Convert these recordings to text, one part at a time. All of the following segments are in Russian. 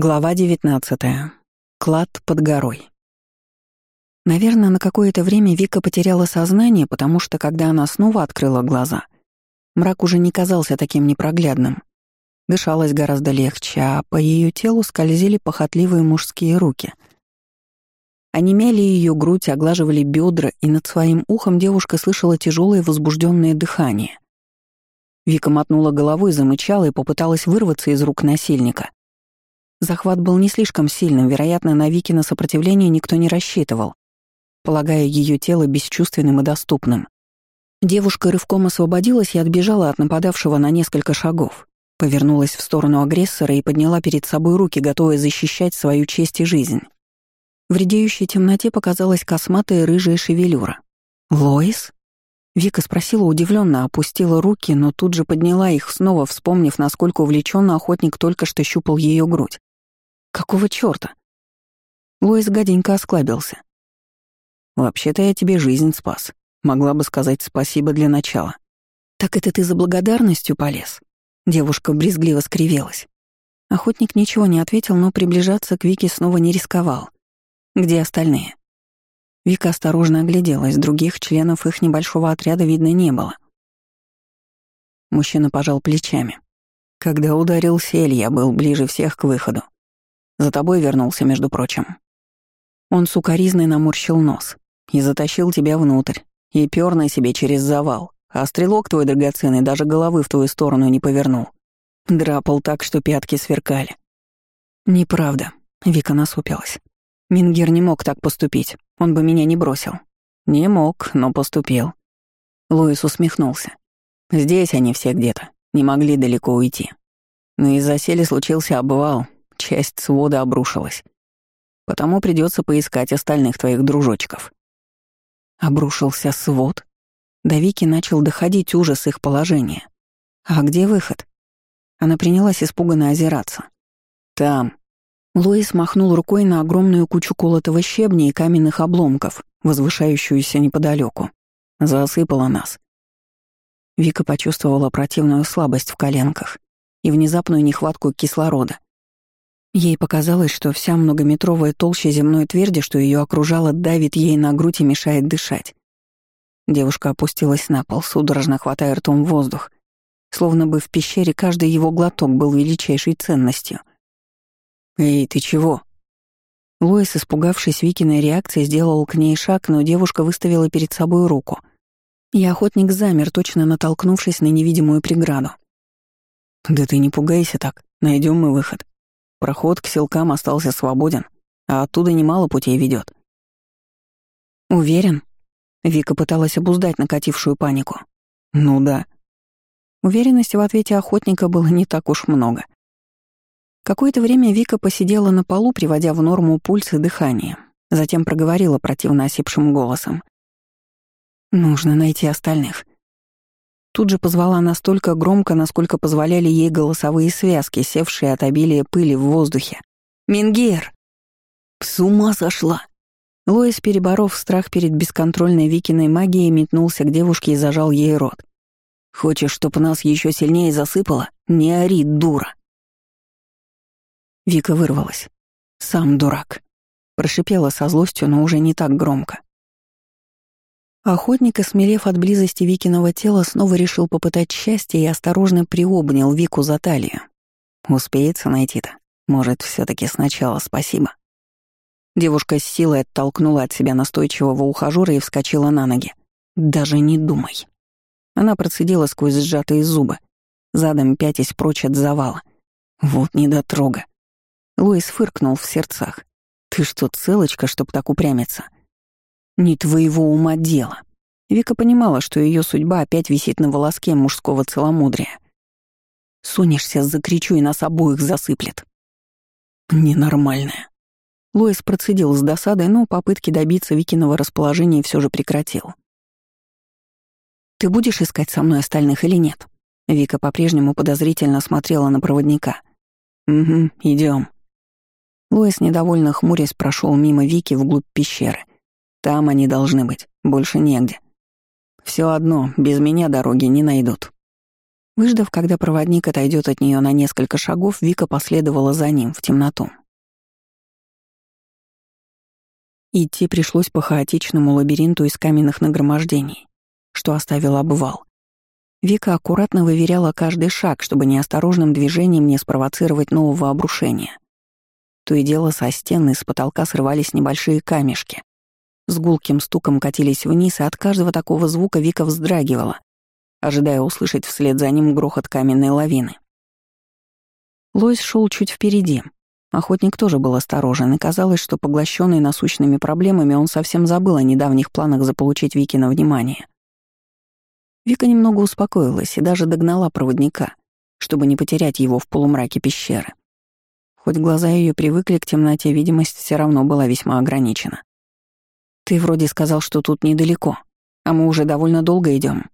Глава 19. Клад под горой. Наверное, на какое-то время Вика потеряла сознание, потому что, когда она снова открыла глаза, мрак уже не казался таким непроглядным. Дышалось гораздо легче, а по ее телу скользили похотливые мужские руки. Они мяли ее грудь, оглаживали бедра, и над своим ухом девушка слышала тяжелое возбужденное дыхание. Вика мотнула головой, замычала и попыталась вырваться из рук насильника. Захват был не слишком сильным, вероятно, на Вики на сопротивление никто не рассчитывал, полагая ее тело бесчувственным и доступным. Девушка рывком освободилась и отбежала от нападавшего на несколько шагов, повернулась в сторону агрессора и подняла перед собой руки, готовая защищать свою честь и жизнь. В редеющей темноте показалась косматая рыжая шевелюра. «Лоис?» Вика спросила удивленно, опустила руки, но тут же подняла их, снова вспомнив, насколько увлеченно охотник только что щупал ее грудь. Какого чёрта? Луис гаденько осклабился. «Вообще-то я тебе жизнь спас. Могла бы сказать спасибо для начала». «Так это ты за благодарностью полез?» Девушка брезгливо скривилась. Охотник ничего не ответил, но приближаться к Вике снова не рисковал. «Где остальные?» Вика осторожно огляделась, других членов их небольшого отряда видно не было. Мужчина пожал плечами. Когда ударил сель, я был ближе всех к выходу. За тобой вернулся, между прочим. Он сукоризной наморщил нос и затащил тебя внутрь, и пёр на себе через завал, а стрелок твой драгоценный даже головы в твою сторону не повернул. Драпал так, что пятки сверкали. Неправда, Вика насупилась. Мингер не мог так поступить, он бы меня не бросил. Не мог, но поступил. Луис усмехнулся. Здесь они все где-то, не могли далеко уйти. Но из-за сели случился обвал, часть свода обрушилась. Потому придется поискать остальных твоих дружочков. Обрушился свод. До Вики начал доходить ужас их положения. А где выход? Она принялась испуганно озираться. Там. Луис махнул рукой на огромную кучу колотого щебня и каменных обломков, возвышающуюся неподалеку. Засыпала нас. Вика почувствовала противную слабость в коленках и внезапную нехватку кислорода. Ей показалось, что вся многометровая толща земной тверди, что ее окружала, давит ей на грудь и мешает дышать. Девушка опустилась на пол, судорожно хватая ртом воздух, словно бы в пещере каждый его глоток был величайшей ценностью. «Эй, ты чего?» Луис, испугавшись Викиной реакции, сделал к ней шаг, но девушка выставила перед собой руку. И охотник замер, точно натолкнувшись на невидимую преграду. «Да ты не пугайся так, найдем мы выход», Проход к селкам остался свободен, а оттуда немало путей ведет. «Уверен?» Вика пыталась обуздать накатившую панику. «Ну да». Уверенности в ответе охотника было не так уж много. Какое-то время Вика посидела на полу, приводя в норму пульс и дыхание. Затем проговорила противно осипшим голосом. «Нужно найти остальных. Тут же позвала настолько громко, насколько позволяли ей голосовые связки, севшие от обилия пыли в воздухе. «Мингер!» «С ума сошла!» Лоис, переборов страх перед бесконтрольной Викиной магией, метнулся к девушке и зажал ей рот. «Хочешь, чтобы нас еще сильнее засыпало? Не ори, дура!» Вика вырвалась. «Сам дурак!» Прошипела со злостью, но уже не так громко. Охотник, осмелев от близости Викиного тела, снова решил попытать счастье и осторожно приобнял Вику за талию. Успеется найти-то. Может, все таки сначала спасибо. Девушка с силой оттолкнула от себя настойчивого ухажёра и вскочила на ноги. «Даже не думай». Она процедила сквозь сжатые зубы, задом пятясь прочь от завала. «Вот недотрога». Луис фыркнул в сердцах. «Ты что, целочка, чтоб так упрямиться?» Не твоего ума дело. Вика понимала, что ее судьба опять висит на волоске мужского целомудрия. Сунешься, закричу, и нас обоих засыплет. Ненормальная. Лоис процедил с досадой, но попытки добиться Викиного расположения все же прекратил. «Ты будешь искать со мной остальных или нет?» Вика по-прежнему подозрительно смотрела на проводника. «Угу, идем. Лоис, недовольно хмурясь, прошел мимо Вики вглубь пещеры — там они должны быть, больше негде. Все одно, без меня дороги не найдут. Выждав, когда проводник отойдет от нее на несколько шагов, Вика последовала за ним в темноту. Идти пришлось по хаотичному лабиринту из каменных нагромождений, что оставил обвал. Вика аккуратно выверяла каждый шаг, чтобы неосторожным движением не спровоцировать нового обрушения. То и дело со стены с потолка срывались небольшие камешки. С гулким стуком катились вниз, и от каждого такого звука Вика вздрагивала, ожидая услышать вслед за ним грохот каменной лавины. Лойс шел чуть впереди. Охотник тоже был осторожен, и казалось, что поглощенный насущными проблемами он совсем забыл о недавних планах заполучить Вики на внимание. Вика немного успокоилась и даже догнала проводника, чтобы не потерять его в полумраке пещеры. Хоть глаза ее привыкли к темноте, видимость все равно была весьма ограничена. «Ты вроде сказал, что тут недалеко, а мы уже довольно долго идем.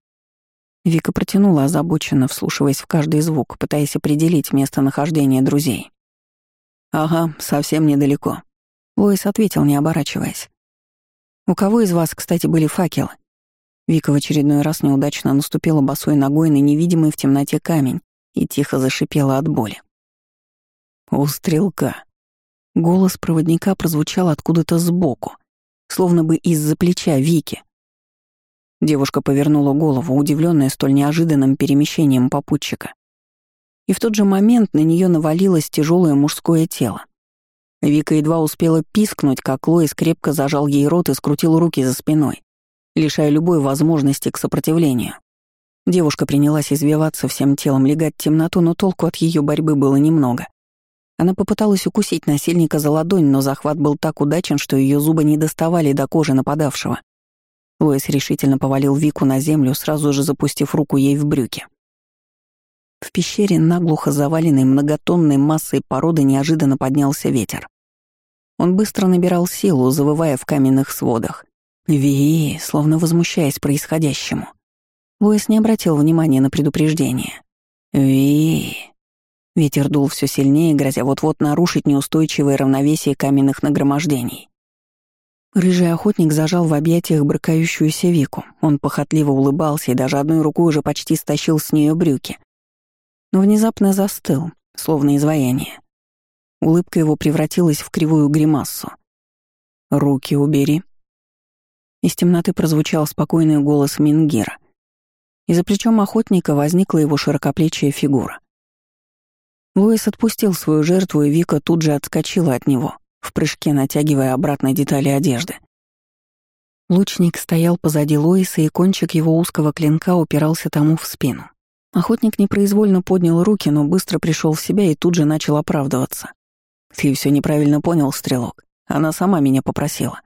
Вика протянула озабоченно, вслушиваясь в каждый звук, пытаясь определить местонахождение друзей. «Ага, совсем недалеко», — Лоис ответил, не оборачиваясь. «У кого из вас, кстати, были факелы?» Вика в очередной раз неудачно наступила босой ногой на невидимый в темноте камень и тихо зашипела от боли. «У стрелка». Голос проводника прозвучал откуда-то сбоку, словно бы из-за плеча Вики, Девушка повернула голову, удивленная столь неожиданным перемещением попутчика. И в тот же момент на нее навалилось тяжелое мужское тело. Вика едва успела пискнуть, как Лоис крепко зажал ей рот и скрутил руки за спиной, лишая любой возможности к сопротивлению. Девушка принялась извиваться всем телом, легать темноту, но толку от ее борьбы было немного. Она попыталась укусить насильника за ладонь, но захват был так удачен, что ее зубы не доставали до кожи нападавшего. Лоис решительно повалил Вику на землю, сразу же запустив руку ей в брюки. В пещере, наглухо заваленной многотонной массой породы, неожиданно поднялся ветер. Он быстро набирал силу, завывая в каменных сводах. Ви, словно возмущаясь происходящему. Лоис не обратил внимания на предупреждение. Ви. Ветер дул все сильнее, грозя вот-вот нарушить неустойчивое равновесие каменных нагромождений. Рыжий охотник зажал в объятиях брыкающуюся Вику. Он похотливо улыбался и даже одной рукой уже почти стащил с нее брюки. Но внезапно застыл, словно изваяние. Улыбка его превратилась в кривую гримассу. «Руки убери». Из темноты прозвучал спокойный голос Мингира. И за плечом охотника возникла его широкоплечья фигура. Луис отпустил свою жертву, и Вика тут же отскочила от него — в прыжке натягивая обратно детали одежды. Лучник стоял позади Лоиса, и кончик его узкого клинка упирался тому в спину. Охотник непроизвольно поднял руки, но быстро пришел в себя и тут же начал оправдываться. «Ты все неправильно понял, Стрелок. Она сама меня попросила.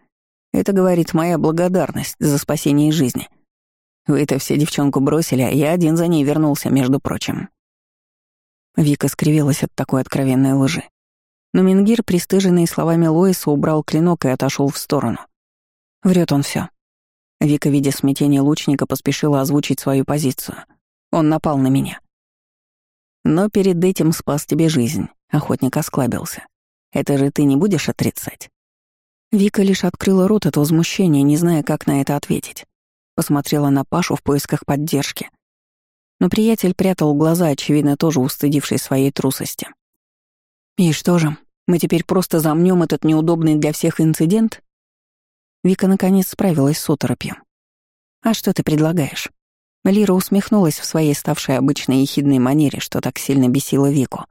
Это, говорит, моя благодарность за спасение жизни. Вы-то все девчонку бросили, а я один за ней вернулся, между прочим». Вика скривилась от такой откровенной лжи. Но Мингир, пристыженный словами Лоиса, убрал клинок и отошел в сторону. Врет он все. Вика, видя смятение лучника, поспешила озвучить свою позицию. Он напал на меня. Но перед этим спас тебе жизнь, охотник осклабился. Это же ты не будешь отрицать? Вика лишь открыла рот от возмущения, не зная, как на это ответить. Посмотрела на Пашу в поисках поддержки. Но приятель прятал глаза, очевидно, тоже устыдивший своей трусости. «И что же, мы теперь просто замнем этот неудобный для всех инцидент?» Вика наконец справилась с оторопью. «А что ты предлагаешь?» Лира усмехнулась в своей ставшей обычной ехидной манере, что так сильно бесило Вику.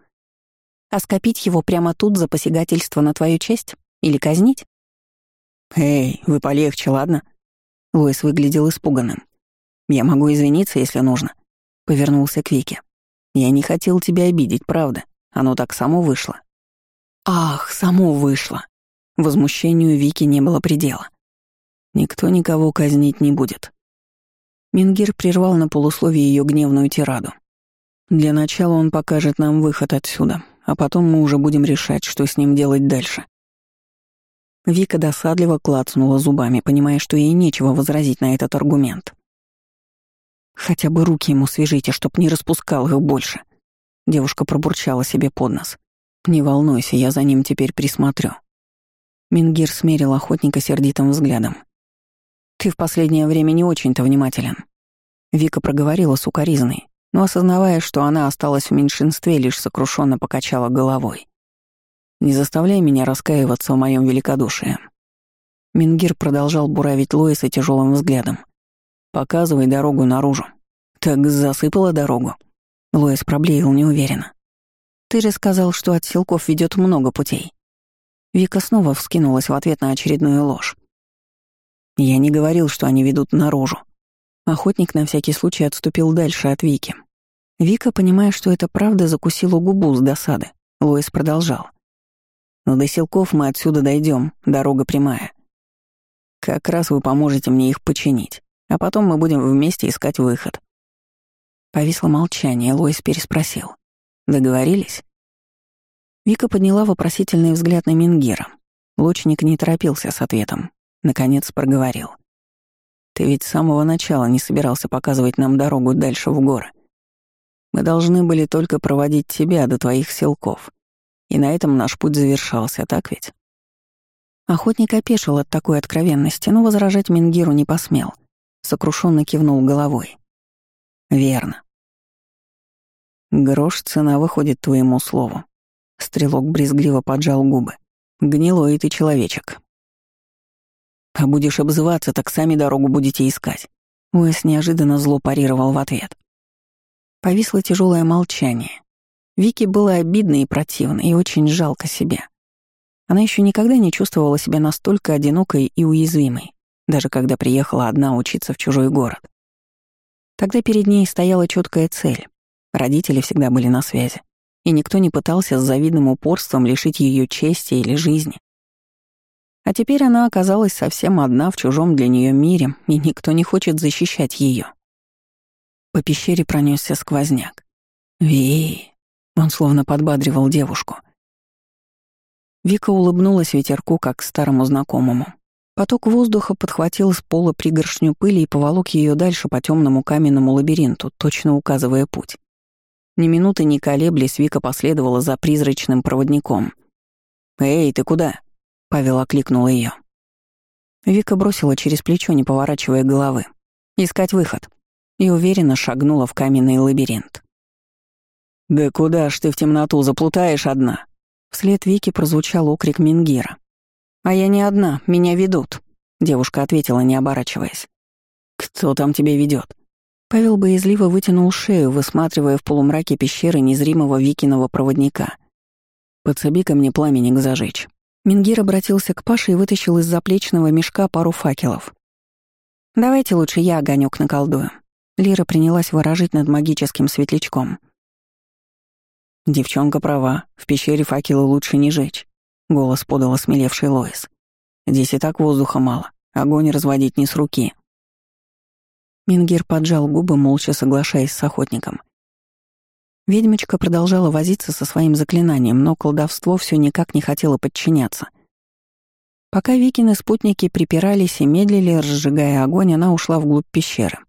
«А скопить его прямо тут за посягательство на твою честь? Или казнить?» «Эй, вы полегче, ладно?» Луис выглядел испуганным. «Я могу извиниться, если нужно», — повернулся к Вике. «Я не хотел тебя обидеть, правда. Оно так само вышло. Ах, само вышло. Возмущению Вики не было предела. Никто никого казнить не будет. Мингир прервал на полусловие ее гневную тираду. Для начала он покажет нам выход отсюда, а потом мы уже будем решать, что с ним делать дальше. Вика досадливо клацнула зубами, понимая, что ей нечего возразить на этот аргумент. «Хотя бы руки ему свяжите, чтоб не распускал их больше», Девушка пробурчала себе под нос. «Не волнуйся, я за ним теперь присмотрю». Мингир смерил охотника сердитым взглядом. «Ты в последнее время не очень-то внимателен». Вика проговорила с укоризной, но осознавая, что она осталась в меньшинстве, лишь сокрушенно покачала головой. «Не заставляй меня раскаиваться в моем великодушии». Мингир продолжал буравить Лоиса тяжелым взглядом. «Показывай дорогу наружу». «Так засыпала дорогу». Лоис проблеял неуверенно. «Ты же сказал, что от силков ведет много путей». Вика снова вскинулась в ответ на очередную ложь. «Я не говорил, что они ведут наружу». Охотник на всякий случай отступил дальше от Вики. Вика, понимая, что это правда, закусила губу с досады. Лоис продолжал. «Но до Силков мы отсюда дойдем, дорога прямая. Как раз вы поможете мне их починить, а потом мы будем вместе искать выход». Повисло молчание, Лоис переспросил. «Договорились?» Вика подняла вопросительный взгляд на Мингира. Лучник не торопился с ответом. Наконец проговорил. «Ты ведь с самого начала не собирался показывать нам дорогу дальше в горы. Мы должны были только проводить тебя до твоих селков. И на этом наш путь завершался, так ведь?» Охотник опешил от такой откровенности, но возражать Мингиру не посмел. Сокрушенно кивнул головой. «Верно. Грош цена выходит твоему слову. Стрелок брезгливо поджал губы. Гнилой ты человечек. А будешь обзываться, так сами дорогу будете искать. Уэс неожиданно зло парировал в ответ. Повисло тяжелое молчание. Вике было обидно и противно, и очень жалко себя. Она еще никогда не чувствовала себя настолько одинокой и уязвимой, даже когда приехала одна учиться в чужой город. Тогда перед ней стояла четкая цель Родители всегда были на связи, и никто не пытался с завидным упорством лишить ее чести или жизни. А теперь она оказалась совсем одна в чужом для нее мире, и никто не хочет защищать ее. По пещере пронесся сквозняк. Ви, он словно подбадривал девушку. Вика улыбнулась ветерку, как старому знакомому. Поток воздуха подхватил с пола пригоршню пыли и поволок ее дальше по темному каменному лабиринту, точно указывая путь. Ни минуты не колеблясь, Вика последовала за призрачным проводником. «Эй, ты куда?» — Павел окликнул ее. Вика бросила через плечо, не поворачивая головы. «Искать выход». И уверенно шагнула в каменный лабиринт. «Да куда ж ты в темноту заплутаешь одна?» Вслед Вики прозвучал окрик Мингира. «А я не одна, меня ведут», — девушка ответила, не оборачиваясь. «Кто там тебя ведет? Павел боязливо вытянул шею, высматривая в полумраке пещеры незримого Викиного проводника. «Подсоби ко мне пламенник зажечь». Мингир обратился к Паше и вытащил из заплечного мешка пару факелов. «Давайте лучше я огонек наколдую». Лира принялась выражить над магическим светлячком. «Девчонка права, в пещере факелы лучше не жечь», — голос подал осмелевший Лоис. «Здесь и так воздуха мало, огонь разводить не с руки». Мингир поджал губы, молча соглашаясь с охотником. Ведьмочка продолжала возиться со своим заклинанием, но колдовство все никак не хотело подчиняться. Пока Викины спутники припирались и медлили, разжигая огонь, она ушла вглубь пещеры.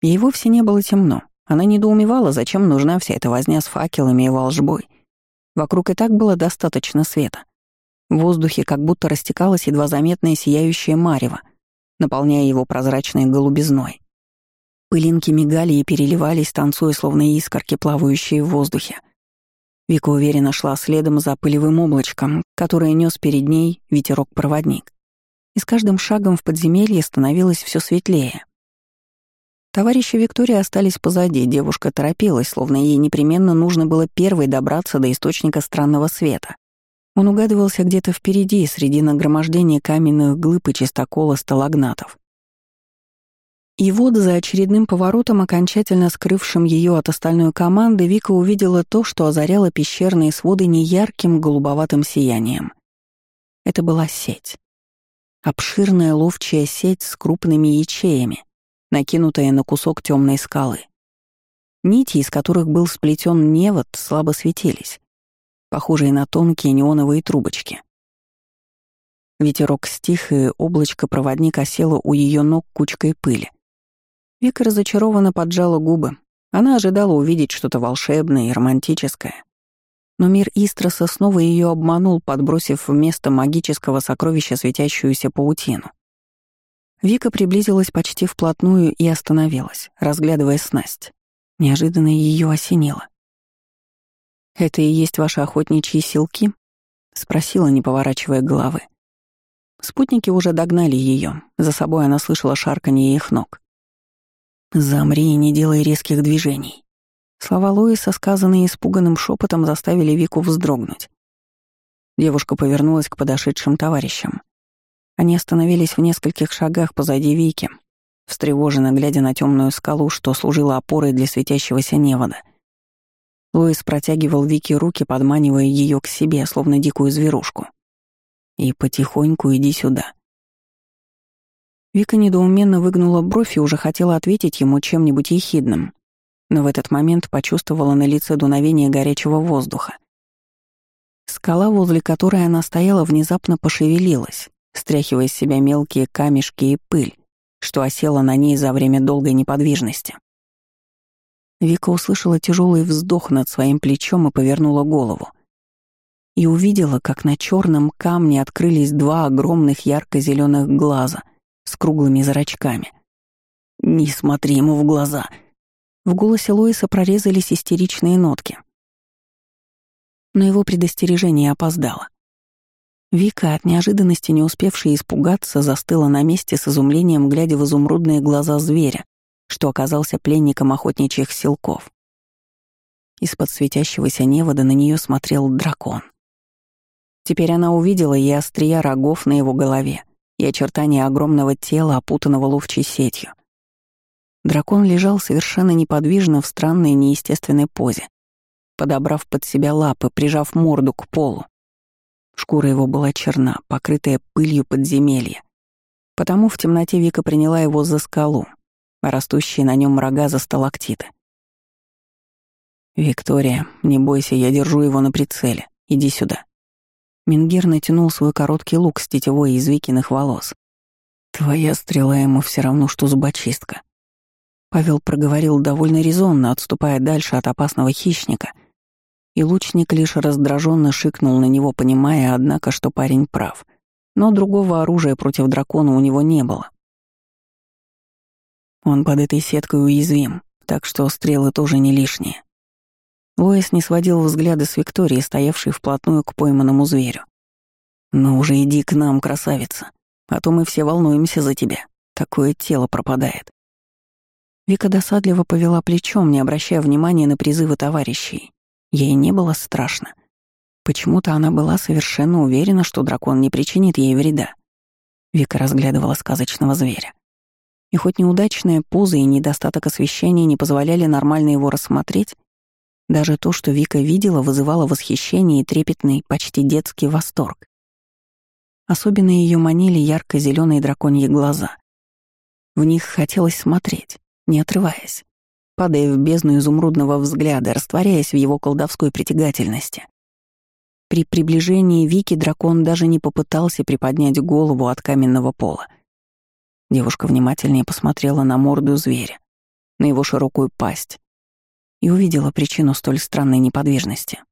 Ей вовсе не было темно. Она недоумевала, зачем нужна вся эта возня с факелами и волжбой. Вокруг и так было достаточно света. В воздухе как будто растекалось едва заметное сияющее марево, наполняя его прозрачной голубизной. Пылинки мигали и переливались, танцуя, словно искорки, плавающие в воздухе. Вика уверенно шла следом за пылевым облачком, которое нес перед ней ветерок-проводник. И с каждым шагом в подземелье становилось все светлее. Товарищи Виктории остались позади, девушка торопилась, словно ей непременно нужно было первой добраться до источника странного света. Он угадывался где-то впереди, среди нагромождения каменных глыб и чистокола сталагнатов. И вот за очередным поворотом, окончательно скрывшим ее от остальной команды, Вика увидела то, что озаряло пещерные своды неярким голубоватым сиянием. Это была сеть. Обширная ловчая сеть с крупными ячеями, накинутая на кусок темной скалы. Нити, из которых был сплетен невод, слабо светились, похожие на тонкие неоновые трубочки. Ветерок стих, и облачко-проводник осело у ее ног кучкой пыли. Вика разочарованно поджала губы. Она ожидала увидеть что-то волшебное и романтическое. Но мир Истроса снова ее обманул, подбросив вместо магического сокровища светящуюся паутину. Вика приблизилась почти вплотную и остановилась, разглядывая снасть. Неожиданно ее осенило. «Это и есть ваши охотничьи силки?» — спросила, не поворачивая головы. Спутники уже догнали ее. За собой она слышала шарканье их ног. «Замри и не делай резких движений». Слова Лоиса, сказанные испуганным шепотом, заставили Вику вздрогнуть. Девушка повернулась к подошедшим товарищам. Они остановились в нескольких шагах позади Вики, встревоженно глядя на темную скалу, что служила опорой для светящегося невода. Лоис протягивал Вики руки, подманивая ее к себе, словно дикую зверушку. «И потихоньку иди сюда». Вика недоуменно выгнула бровь и уже хотела ответить ему чем-нибудь ехидным, но в этот момент почувствовала на лице дуновение горячего воздуха. Скала, возле которой она стояла, внезапно пошевелилась, стряхивая с себя мелкие камешки и пыль, что осела на ней за время долгой неподвижности. Вика услышала тяжелый вздох над своим плечом и повернула голову. И увидела, как на черном камне открылись два огромных ярко-зеленых глаза с круглыми зрачками. «Не смотри ему в глаза!» В голосе Лоиса прорезались истеричные нотки. Но его предостережение опоздало. Вика, от неожиданности не успевшая испугаться, застыла на месте с изумлением, глядя в изумрудные глаза зверя, что оказался пленником охотничьих силков. Из-под светящегося невода на нее смотрел дракон. Теперь она увидела и острия рогов на его голове, и очертания огромного тела, опутанного ловчей сетью. Дракон лежал совершенно неподвижно в странной неестественной позе, подобрав под себя лапы, прижав морду к полу. Шкура его была черна, покрытая пылью подземелья. Потому в темноте Вика приняла его за скалу, растущие на нем рога за сталактиты. «Виктория, не бойся, я держу его на прицеле. Иди сюда». Мингир натянул свой короткий лук с тетевой из Викиных волос. «Твоя стрела ему все равно, что зубочистка». Павел проговорил довольно резонно, отступая дальше от опасного хищника — и лучник лишь раздраженно шикнул на него, понимая, однако, что парень прав. Но другого оружия против дракона у него не было. Он под этой сеткой уязвим, так что стрелы тоже не лишние. Лоис не сводил взгляда с Виктории, стоявшей вплотную к пойманному зверю. «Ну уже иди к нам, красавица, а то мы все волнуемся за тебя. Такое тело пропадает». Вика досадливо повела плечом, не обращая внимания на призывы товарищей. Ей не было страшно. Почему-то она была совершенно уверена, что дракон не причинит ей вреда. Вика разглядывала сказочного зверя. И хоть неудачная поза и недостаток освещения не позволяли нормально его рассмотреть, даже то, что Вика видела, вызывало восхищение и трепетный, почти детский восторг. Особенно ее манили ярко зеленые драконьи глаза. В них хотелось смотреть, не отрываясь падая в бездну изумрудного взгляда, растворяясь в его колдовской притягательности. При приближении Вики дракон даже не попытался приподнять голову от каменного пола. Девушка внимательнее посмотрела на морду зверя, на его широкую пасть, и увидела причину столь странной неподвижности.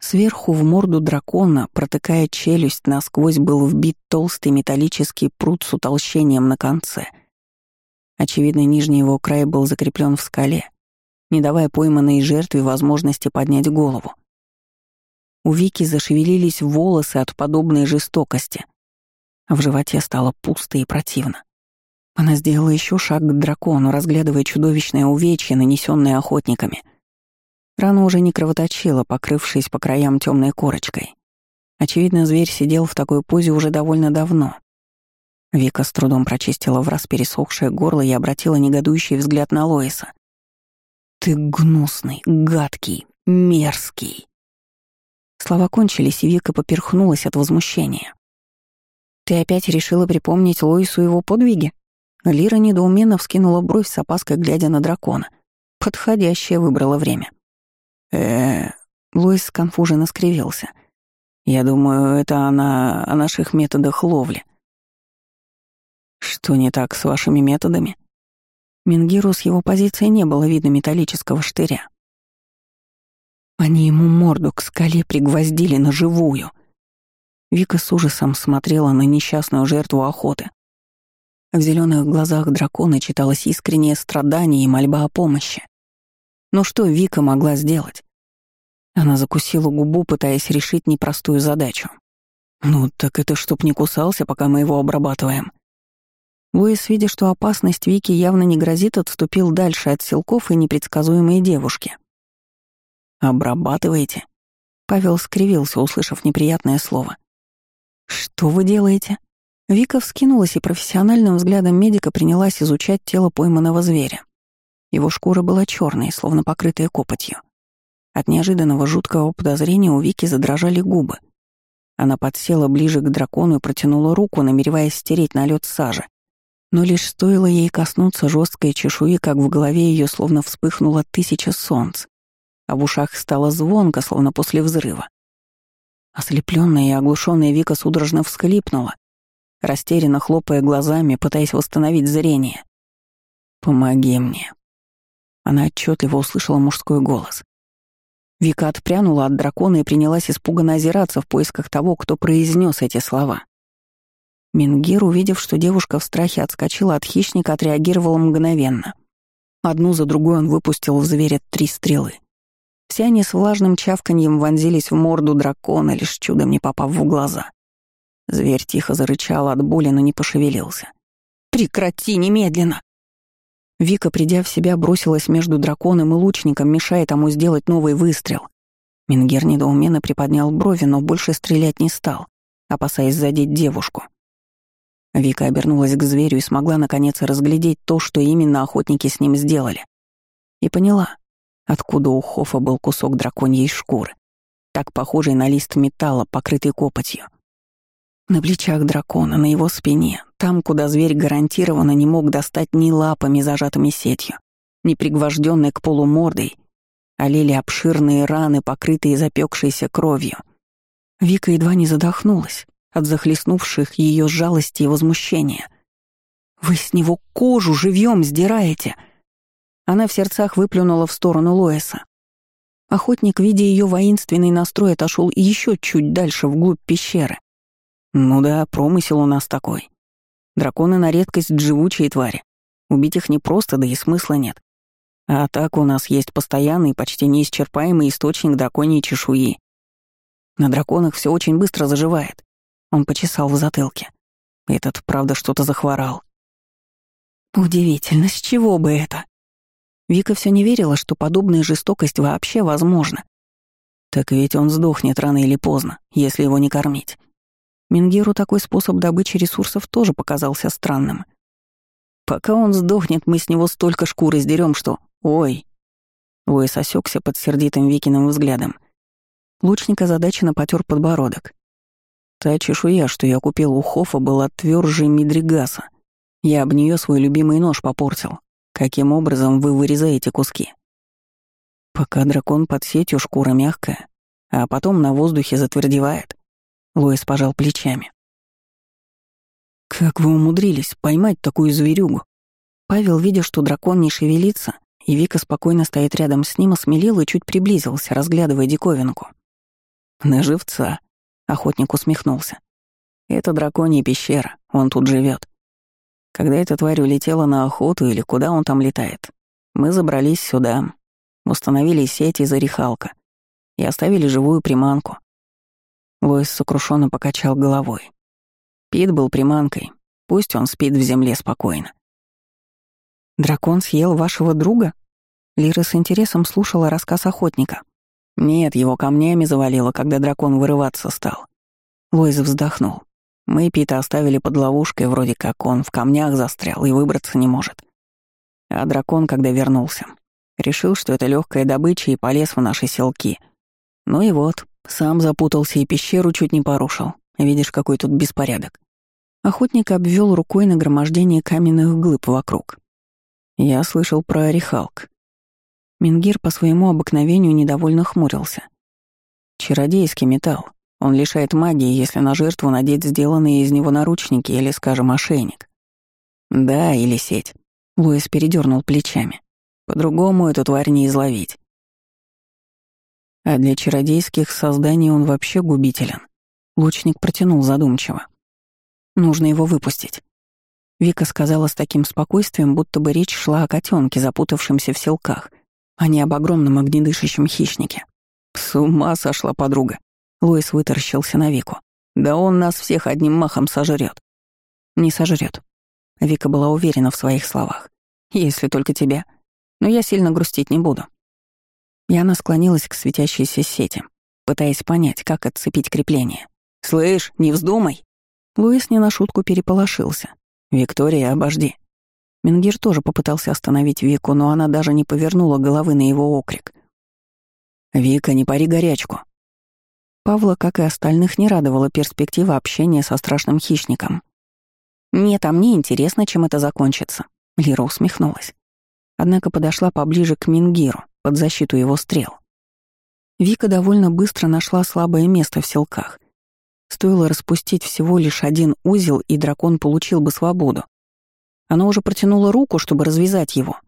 Сверху в морду дракона, протыкая челюсть насквозь, был вбит толстый металлический пруд с утолщением на конце — Очевидно, нижний его край был закреплен в скале, не давая пойманной жертве возможности поднять голову. У Вики зашевелились волосы от подобной жестокости, а в животе стало пусто и противно. Она сделала еще шаг к дракону, разглядывая чудовищное увечье, нанесенное охотниками. Рана уже не кровоточила, покрывшись по краям темной корочкой. Очевидно, зверь сидел в такой позе уже довольно давно, Вика с трудом прочистила в раз пересохшее горло и обратила негодующий взгляд на Лоиса. «Ты гнусный, гадкий, мерзкий!» Слова кончились, и Вика поперхнулась от возмущения. «Ты опять решила припомнить Лоису его подвиги?» Лира недоуменно вскинула бровь с опаской, глядя на дракона. Подходящее выбрала время. э Лоис сконфуженно скривился. «Я думаю, это она о наших методах ловли. Что не так с вашими методами? Мингиру с его позиции не было видно металлического штыря. Они ему морду к скале пригвоздили на живую. Вика с ужасом смотрела на несчастную жертву охоты. В зеленых глазах дракона читалось искреннее страдание и мольба о помощи. Но что Вика могла сделать? Она закусила губу, пытаясь решить непростую задачу. «Ну, так это чтоб не кусался, пока мы его обрабатываем». Луис, видя, что опасность Вики явно не грозит, отступил дальше от силков и непредсказуемой девушки. «Обрабатываете?» Павел скривился, услышав неприятное слово. «Что вы делаете?» Вика вскинулась и профессиональным взглядом медика принялась изучать тело пойманного зверя. Его шкура была черной, словно покрытая копотью. От неожиданного жуткого подозрения у Вики задрожали губы. Она подсела ближе к дракону и протянула руку, намереваясь стереть налет сажи. Но лишь стоило ей коснуться жесткой чешуи, как в голове ее словно вспыхнуло тысяча солнц, а в ушах стало звонко, словно после взрыва. Ослепленная и оглушенная Вика судорожно всхлипнула, растерянно хлопая глазами, пытаясь восстановить зрение. «Помоги мне». Она отчетливо услышала мужской голос. Вика отпрянула от дракона и принялась испуганно озираться в поисках того, кто произнес эти слова. Мингир, увидев, что девушка в страхе отскочила от хищника, отреагировал мгновенно. Одну за другой он выпустил в зверя три стрелы. Все они с влажным чавканьем вонзились в морду дракона, лишь чудом не попав в глаза. Зверь тихо зарычал от боли, но не пошевелился. «Прекрати немедленно!» Вика, придя в себя, бросилась между драконом и лучником, мешая тому сделать новый выстрел. Мингер недоуменно приподнял брови, но больше стрелять не стал, опасаясь задеть девушку. Вика обернулась к зверю и смогла наконец разглядеть то, что именно охотники с ним сделали. И поняла, откуда у Хофа был кусок драконьей шкуры, так похожий на лист металла, покрытый копотью. На плечах дракона, на его спине, там, куда зверь гарантированно не мог достать ни лапами, зажатыми сетью, ни пригвожденной к полу мордой, олели обширные раны, покрытые запекшейся кровью. Вика едва не задохнулась от захлестнувших ее жалости и возмущения. «Вы с него кожу живьем сдираете!» Она в сердцах выплюнула в сторону Лоэса. Охотник, видя ее воинственный настрой, отошел еще чуть дальше, вглубь пещеры. Ну да, промысел у нас такой. Драконы на редкость живучие твари. Убить их непросто, да и смысла нет. А так у нас есть постоянный, почти неисчерпаемый источник драконьей чешуи. На драконах все очень быстро заживает. Он почесал в затылке. Этот, правда, что-то захворал. Удивительно, с чего бы это? Вика все не верила, что подобная жестокость вообще возможна. Так ведь он сдохнет рано или поздно, если его не кормить. Мингеру такой способ добычи ресурсов тоже показался странным. Пока он сдохнет, мы с него столько шкуры сдерем, что... Ой! Луис осекся под сердитым Викиным взглядом. Лучник озадаченно потер подбородок. Та чешуя, что я купил у Хофа, была тверже Мидригаса. Я об нее свой любимый нож попортил. Каким образом вы вырезаете куски? Пока дракон под сетью, шкура мягкая, а потом на воздухе затвердевает. Лоис пожал плечами. «Как вы умудрились поймать такую зверюгу?» Павел, видя, что дракон не шевелится, и Вика спокойно стоит рядом с ним, осмелел и чуть приблизился, разглядывая диковинку. «На живца», — охотник усмехнулся. «Это драконья пещера, он тут живет. Когда эта тварь улетела на охоту или куда он там летает, мы забрались сюда, установили сеть из орехалка и оставили живую приманку. Лоис сокрушенно покачал головой. Пит был приманкой. Пусть он спит в земле спокойно. «Дракон съел вашего друга?» Лира с интересом слушала рассказ охотника. «Нет, его камнями завалило, когда дракон вырываться стал». Лоис вздохнул. Мы Пита оставили под ловушкой, вроде как он в камнях застрял и выбраться не может. А дракон, когда вернулся, решил, что это легкая добыча и полез в наши селки. Ну и вот, сам запутался и пещеру чуть не порушил. Видишь, какой тут беспорядок. Охотник обвел рукой нагромождение каменных глыб вокруг. Я слышал про орехалк. Мингир по своему обыкновению недовольно хмурился. Чародейский металл. Он лишает магии, если на жертву надеть сделанные из него наручники или, скажем, ошейник. Да, или сеть. Луис передернул плечами. По-другому эту тварь не изловить. А для чародейских созданий он вообще губителен. Лучник протянул задумчиво. Нужно его выпустить. Вика сказала с таким спокойствием, будто бы речь шла о котенке, запутавшемся в селках, а не об огромном огнедышащем хищнике. С ума сошла подруга. Луис вытаращился на Вику. Да он нас всех одним махом сожрет. Не сожрет. Вика была уверена в своих словах. Если только тебя. Но я сильно грустить не буду. И она склонилась к светящейся сети, пытаясь понять, как отцепить крепление. «Слышь, не вздумай!» Луис не на шутку переполошился. «Виктория, обожди!» Менгир тоже попытался остановить Вику, но она даже не повернула головы на его окрик. «Вика, не пари горячку!» Павла, как и остальных, не радовала перспектива общения со страшным хищником. «Нет, а мне интересно, чем это закончится», — Лира усмехнулась. Однако подошла поближе к Мингиру, под защиту его стрел. Вика довольно быстро нашла слабое место в селках. Стоило распустить всего лишь один узел, и дракон получил бы свободу. Она уже протянула руку, чтобы развязать его,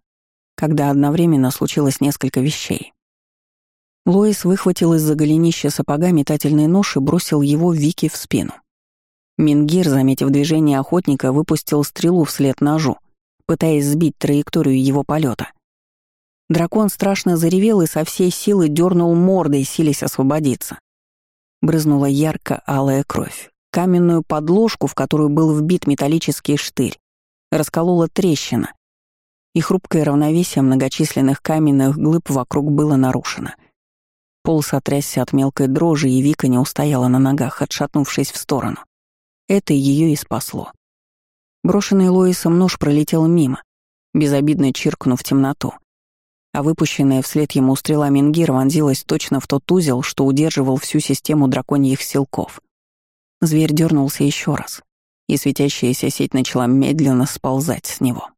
когда одновременно случилось несколько вещей. Лоис выхватил из-за голенища сапога метательный нож и бросил его Вике в спину. Мингир, заметив движение охотника, выпустил стрелу вслед ножу, пытаясь сбить траекторию его полета. Дракон страшно заревел и со всей силы дернул мордой, силясь освободиться. Брызнула ярко-алая кровь. Каменную подложку, в которую был вбит металлический штырь, расколола трещина, и хрупкое равновесие многочисленных каменных глыб вокруг было нарушено. Пол сотрясся от мелкой дрожи, и Вика не устояла на ногах, отшатнувшись в сторону. Это ее и спасло. Брошенный Лоисом нож пролетел мимо, безобидно чиркнув темноту а выпущенная вслед ему стрела Мингир вонзилась точно в тот узел, что удерживал всю систему драконьих силков. Зверь дернулся еще раз, и светящаяся сеть начала медленно сползать с него.